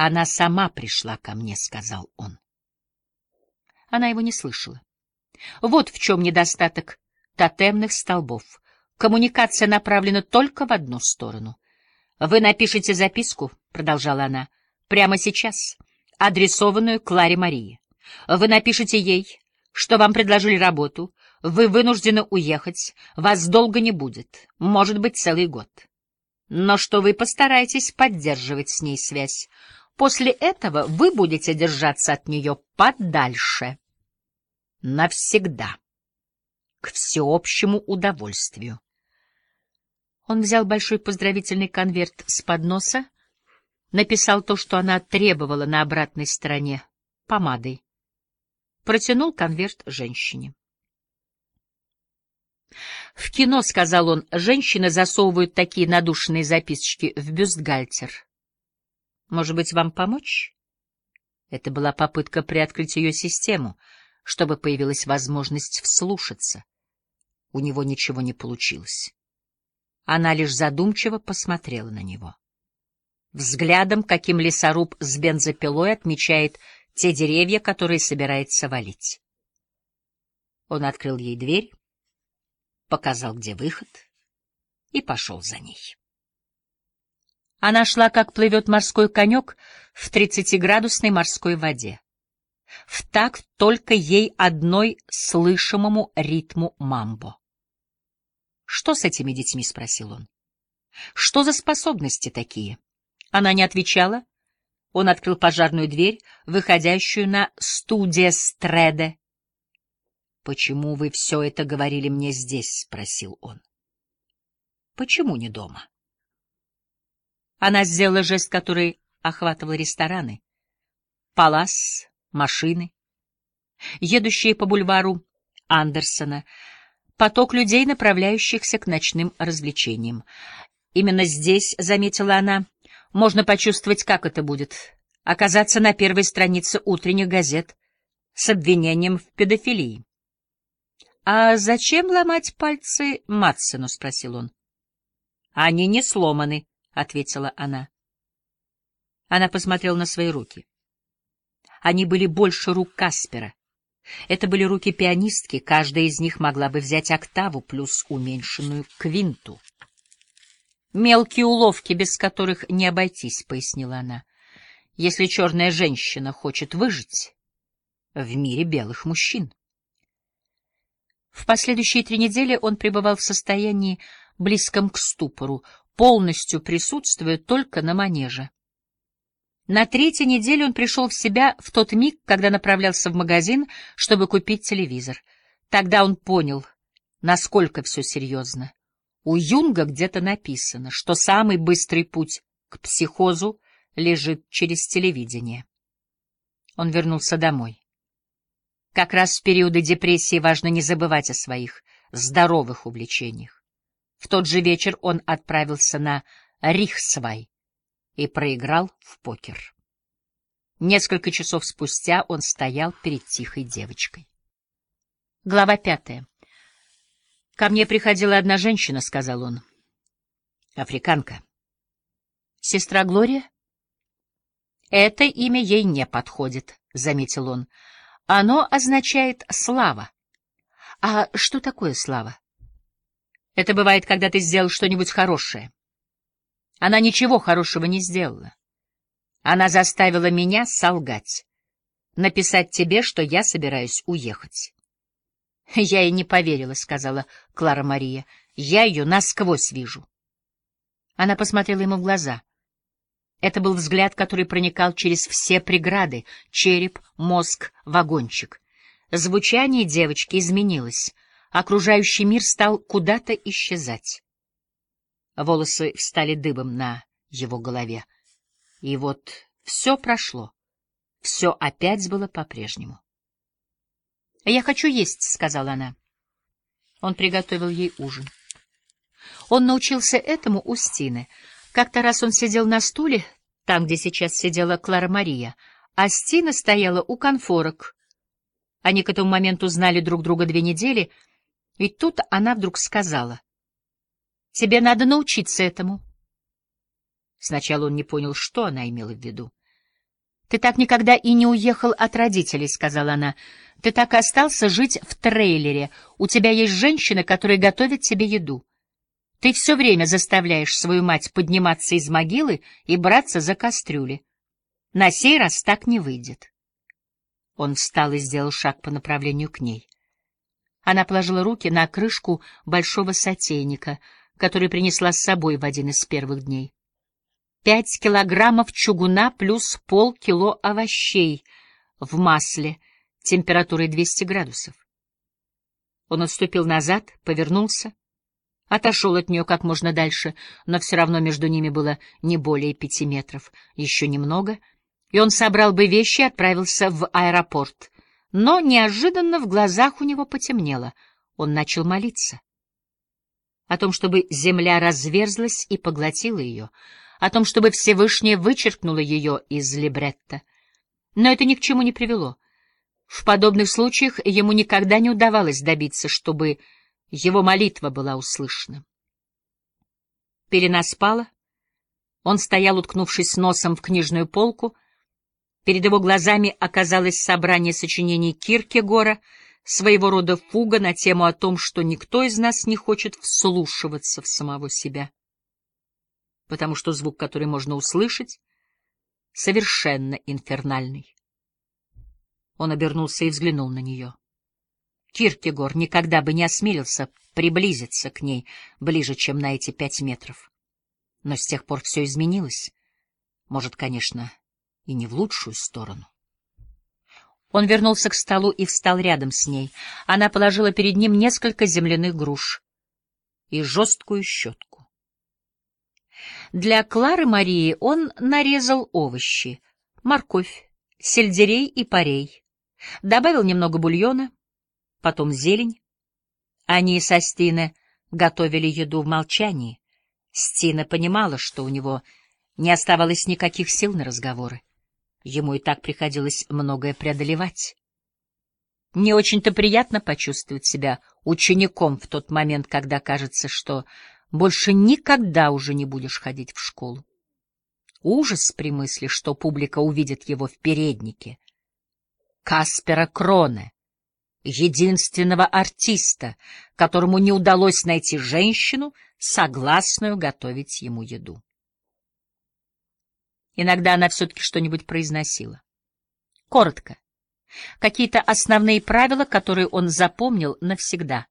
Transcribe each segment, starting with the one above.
Она сама пришла ко мне, — сказал он. Она его не слышала. Вот в чем недостаток тотемных столбов. Коммуникация направлена только в одну сторону. «Вы напишите записку», — продолжала она, — «прямо сейчас, адресованную Кларе Марии. Вы напишите ей, что вам предложили работу, вы вынуждены уехать, вас долго не будет, может быть, целый год. Но что вы постараетесь поддерживать с ней связь. После этого вы будете держаться от нее подальше. Навсегда. К всеобщему удовольствию. Он взял большой поздравительный конверт с подноса, написал то, что она требовала на обратной стороне, помадой. Протянул конверт женщине. В кино, — сказал он, — женщины засовывают такие надушенные записочки в бюстгальтер. Может быть, вам помочь? Это была попытка приоткрыть ее систему, чтобы появилась возможность вслушаться. У него ничего не получилось. Она лишь задумчиво посмотрела на него. Взглядом, каким лесоруб с бензопилой отмечает те деревья, которые собирается валить. Он открыл ей дверь, показал, где выход, и пошел за ней. Она шла, как плывет морской конек в тридцатиградусной морской воде. В такт только ей одной слышимому ритму мамбо. «Что с этими детьми?» — спросил он. «Что за способности такие?» Она не отвечала. Он открыл пожарную дверь, выходящую на студия Стреде. «Почему вы все это говорили мне здесь?» — спросил он. «Почему не дома?» Она сделала жест, который охватывал рестораны. Палас, машины, едущие по бульвару Андерсона — поток людей, направляющихся к ночным развлечениям. Именно здесь, — заметила она, — можно почувствовать, как это будет — оказаться на первой странице утренних газет с обвинением в педофилии. — А зачем ломать пальцы Матсену? — спросил он. — Они не сломаны, — ответила она. Она посмотрела на свои руки. Они были больше рук Каспера. Это были руки пианистки, каждая из них могла бы взять октаву плюс уменьшенную квинту. «Мелкие уловки, без которых не обойтись», — пояснила она. «Если черная женщина хочет выжить в мире белых мужчин». В последующие три недели он пребывал в состоянии, близком к ступору, полностью присутствуя только на манеже. На третьей неделе он пришел в себя в тот миг, когда направлялся в магазин, чтобы купить телевизор. Тогда он понял, насколько все серьезно. У Юнга где-то написано, что самый быстрый путь к психозу лежит через телевидение. Он вернулся домой. Как раз в периоды депрессии важно не забывать о своих здоровых увлечениях. В тот же вечер он отправился на Рихсвай, и проиграл в покер. Несколько часов спустя он стоял перед тихой девочкой. Глава пятая. «Ко мне приходила одна женщина», — сказал он. «Африканка». «Сестра Глория?» «Это имя ей не подходит», — заметил он. «Оно означает «слава». А что такое слава? Это бывает, когда ты сделал что-нибудь хорошее. Она ничего хорошего не сделала. Она заставила меня солгать, написать тебе, что я собираюсь уехать. — Я ей не поверила, — сказала Клара Мария. — Я ее насквозь вижу. Она посмотрела ему в глаза. Это был взгляд, который проникал через все преграды — череп, мозг, вагончик. Звучание девочки изменилось. Окружающий мир стал куда-то исчезать. Волосы встали дыбом на его голове. И вот все прошло. Все опять было по-прежнему. — Я хочу есть, — сказала она. Он приготовил ей ужин. Он научился этому у Стины. Как-то раз он сидел на стуле, там, где сейчас сидела Клара Мария, а Стина стояла у конфорок. Они к этому моменту знали друг друга две недели, и тут она вдруг сказала — Тебе надо научиться этому. Сначала он не понял, что она имела в виду. «Ты так никогда и не уехал от родителей», — сказала она. «Ты так и остался жить в трейлере. У тебя есть женщина, которая готовит тебе еду. Ты все время заставляешь свою мать подниматься из могилы и браться за кастрюли. На сей раз так не выйдет». Он встал и сделал шаг по направлению к ней. Она положила руки на крышку большого сотейника, который принесла с собой в один из первых дней. Пять килограммов чугуна плюс полкило овощей в масле температурой 200 градусов. Он отступил назад, повернулся, отошел от нее как можно дальше, но все равно между ними было не более пяти метров. Еще немного, и он собрал бы вещи и отправился в аэропорт — но неожиданно в глазах у него потемнело. Он начал молиться. О том, чтобы земля разверзлась и поглотила ее, о том, чтобы Всевышнее вычеркнуло ее из либретта. Но это ни к чему не привело. В подобных случаях ему никогда не удавалось добиться, чтобы его молитва была услышана. Пелена спала. Он стоял, уткнувшись носом в книжную полку, — Перед его глазами оказалось собрание сочинений Киркегора, своего рода фуга на тему о том, что никто из нас не хочет вслушиваться в самого себя. Потому что звук, который можно услышать, совершенно инфернальный. Он обернулся и взглянул на нее. Киркегор никогда бы не осмелился приблизиться к ней ближе, чем на эти пять метров. Но с тех пор все изменилось. Может, конечно, и не в лучшую сторону. Он вернулся к столу и встал рядом с ней. Она положила перед ним несколько земляных груш и жесткую щетку. Для Клары Марии он нарезал овощи, морковь, сельдерей и парей, добавил немного бульона, потом зелень. Они со Стине готовили еду в молчании. Стина понимала, что у него не оставалось никаких сил на разговоры. Ему и так приходилось многое преодолевать. Не очень-то приятно почувствовать себя учеником в тот момент, когда кажется, что больше никогда уже не будешь ходить в школу. Ужас при мысли, что публика увидит его в переднике. Каспера Кроне, единственного артиста, которому не удалось найти женщину, согласную готовить ему еду. Иногда она все-таки что-нибудь произносила. Коротко. Какие-то основные правила, которые он запомнил навсегда.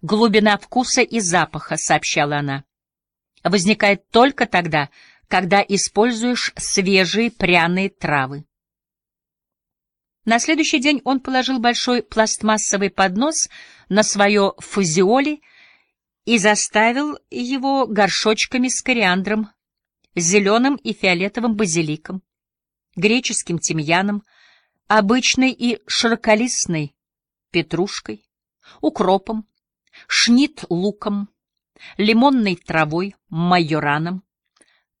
«Глубина вкуса и запаха», — сообщала она, — «возникает только тогда, когда используешь свежие пряные травы». На следующий день он положил большой пластмассовый поднос на свое фузиоли и заставил его горшочками с кориандром, зеленым и фиолетовым базиликом, греческим тимьяном, обычной и широколистной петрушкой, укропом, шнит-луком, лимонной травой, майораном.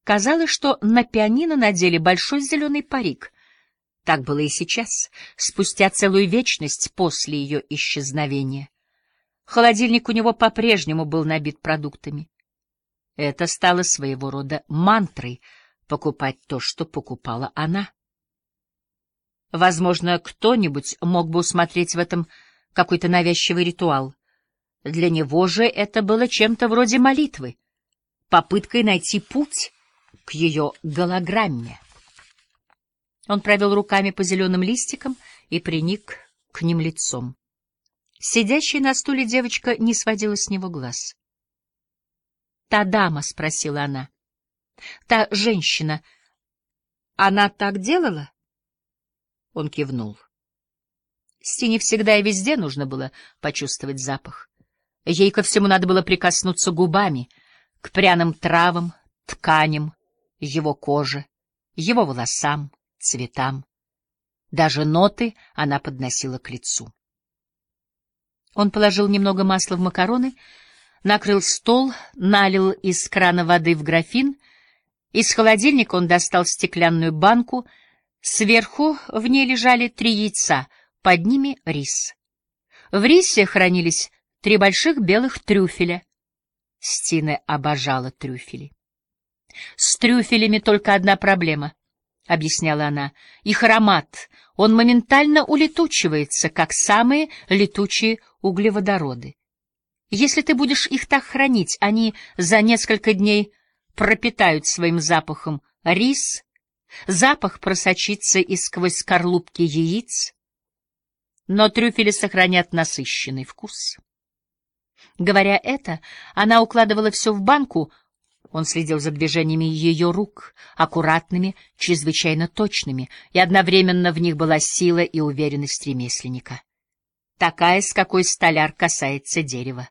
Казалось, что на пианино надели большой зеленый парик. Так было и сейчас, спустя целую вечность после ее исчезновения. Холодильник у него по-прежнему был набит продуктами. Это стало своего рода мантрой — покупать то, что покупала она. Возможно, кто-нибудь мог бы усмотреть в этом какой-то навязчивый ритуал. Для него же это было чем-то вроде молитвы, попыткой найти путь к ее голограмме. Он провел руками по зеленым листикам и приник к ним лицом. Сидящая на стуле девочка не сводила с него глаз та дама? — спросила она. — Та женщина. Она так делала? Он кивнул. Стине всегда и везде нужно было почувствовать запах. Ей ко всему надо было прикоснуться губами к пряным травам, тканям, его коже, его волосам, цветам. Даже ноты она подносила к лицу. Он положил немного масла в макароны, накрыл стол, налил из крана воды в графин. Из холодильника он достал стеклянную банку. Сверху в ней лежали три яйца, под ними рис. В рисе хранились три больших белых трюфеля. Стина обожала трюфели. С трюфелями только одна проблема. — объясняла она. «Их аромат, он моментально улетучивается, как самые летучие углеводороды. Если ты будешь их так хранить, они за несколько дней пропитают своим запахом рис, запах просочится и сквозь скорлупки яиц, но трюфели сохранят насыщенный вкус. Говоря это, она укладывала все в банку, он следил за движениями ее рук, аккуратными, чрезвычайно точными, и одновременно в них была сила и уверенность ремесленника. Такая, с какой столяр касается дерева,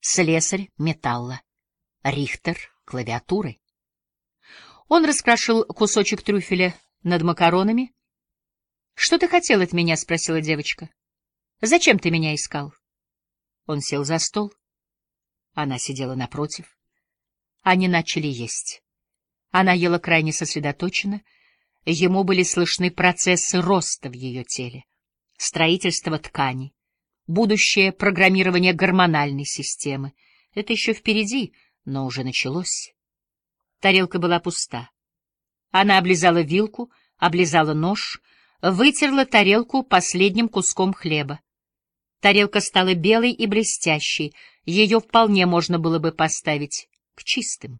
слесарь — металла, рихтер — клавиатуры. Он раскрошил кусочек трюфеля над макаронами. — Что ты хотел от меня? — спросила девочка. — Зачем ты меня искал? Он сел за стол. Она сидела напротив. Они начали есть. Она ела крайне сосредоточенно. Ему были слышны процессы роста в ее теле, строительство ткани, будущее программирование гормональной системы. Это еще впереди, но уже началось. Тарелка была пуста. Она облизала вилку, облизала нож, вытерла тарелку последним куском хлеба. Тарелка стала белой и блестящей, ее вполне можно было бы поставить к чистым.